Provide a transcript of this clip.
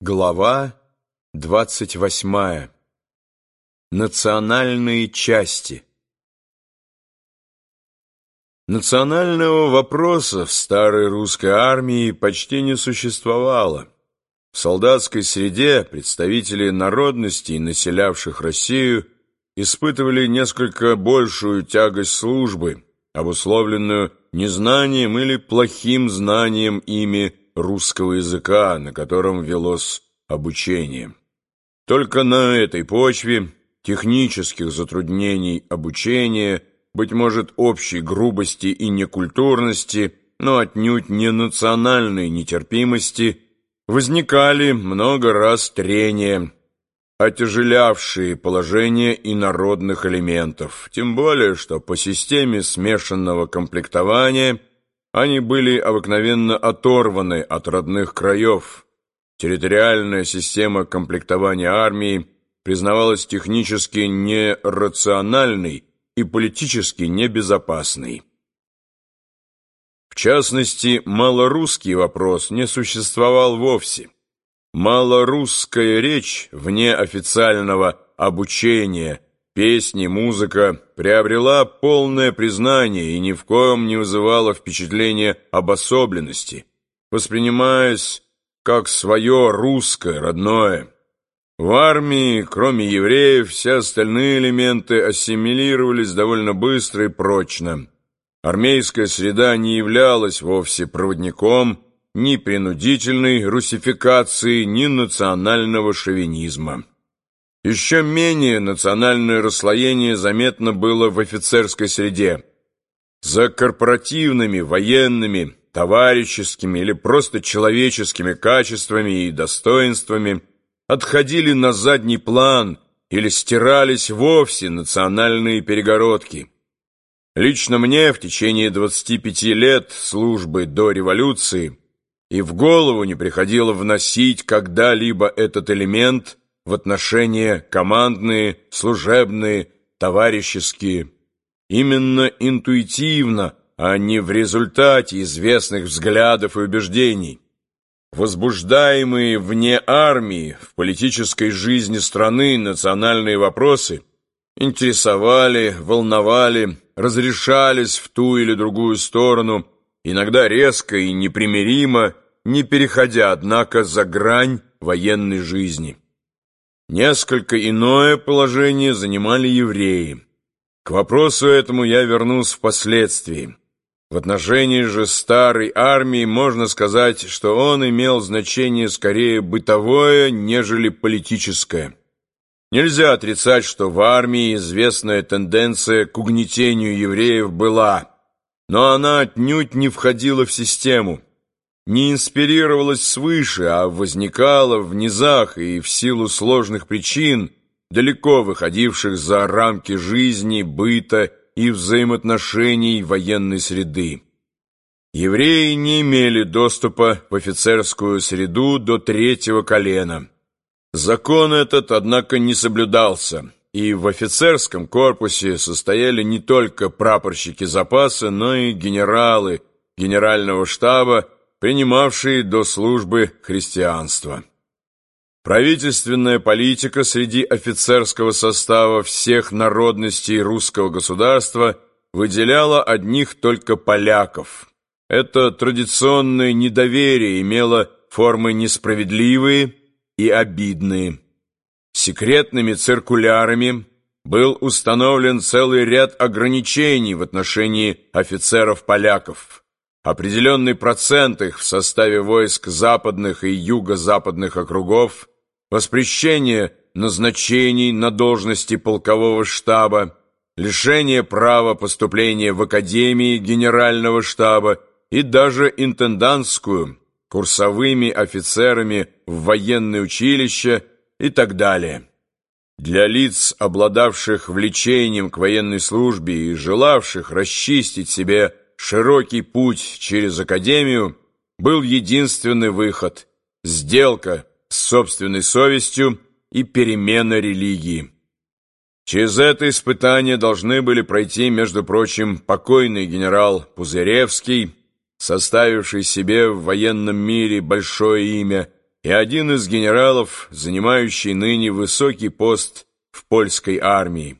Глава двадцать восьмая. Национальные части. Национального вопроса в старой русской армии почти не существовало. В солдатской среде представители народностей, населявших Россию, испытывали несколько большую тягость службы, обусловленную незнанием или плохим знанием ими русского языка, на котором велось обучение. Только на этой почве технических затруднений обучения, быть может, общей грубости и некультурности, но отнюдь не национальной нетерпимости, возникали много раз трения, отяжелявшие положение инородных элементов, тем более, что по системе смешанного комплектования – они были обыкновенно оторваны от родных краев. Территориальная система комплектования армии признавалась технически нерациональной и политически небезопасной. В частности, малорусский вопрос не существовал вовсе. Малорусская речь вне официального обучения – Песни, музыка приобрела полное признание и ни в коем не вызывала впечатления обособленности, воспринимаясь как свое русское, родное. В армии, кроме евреев, все остальные элементы ассимилировались довольно быстро и прочно. Армейская среда не являлась вовсе проводником ни принудительной русификации, ни национального шовинизма. Еще менее национальное расслоение заметно было в офицерской среде. За корпоративными, военными, товарищескими или просто человеческими качествами и достоинствами отходили на задний план или стирались вовсе национальные перегородки. Лично мне в течение 25 лет службы до революции и в голову не приходило вносить когда-либо этот элемент – в отношения командные, служебные, товарищеские. Именно интуитивно, а не в результате известных взглядов и убеждений. Возбуждаемые вне армии в политической жизни страны национальные вопросы интересовали, волновали, разрешались в ту или другую сторону, иногда резко и непримиримо, не переходя, однако, за грань военной жизни. Несколько иное положение занимали евреи. К вопросу этому я вернусь впоследствии. В отношении же старой армии можно сказать, что он имел значение скорее бытовое, нежели политическое. Нельзя отрицать, что в армии известная тенденция к угнетению евреев была, но она отнюдь не входила в систему не инспирировалась свыше, а возникала в низах и в силу сложных причин, далеко выходивших за рамки жизни, быта и взаимоотношений военной среды. Евреи не имели доступа в офицерскую среду до третьего колена. Закон этот, однако, не соблюдался, и в офицерском корпусе состояли не только прапорщики запаса, но и генералы генерального штаба, принимавшие до службы христианство. Правительственная политика среди офицерского состава всех народностей русского государства выделяла одних только поляков. Это традиционное недоверие имело формы несправедливые и обидные. Секретными циркулярами был установлен целый ряд ограничений в отношении офицеров-поляков. Определенный процент их в составе войск западных и юго-западных округов, воспрещение назначений на должности полкового штаба, лишение права поступления в Академии Генерального штаба и даже интендантскую, курсовыми офицерами в военное училище и так далее. Для лиц, обладавших влечением к военной службе и желавших расчистить себе широкий путь через академию был единственный выход – сделка с собственной совестью и перемена религии. Через это испытание должны были пройти, между прочим, покойный генерал Пузыревский, составивший себе в военном мире большое имя, и один из генералов, занимающий ныне высокий пост в польской армии.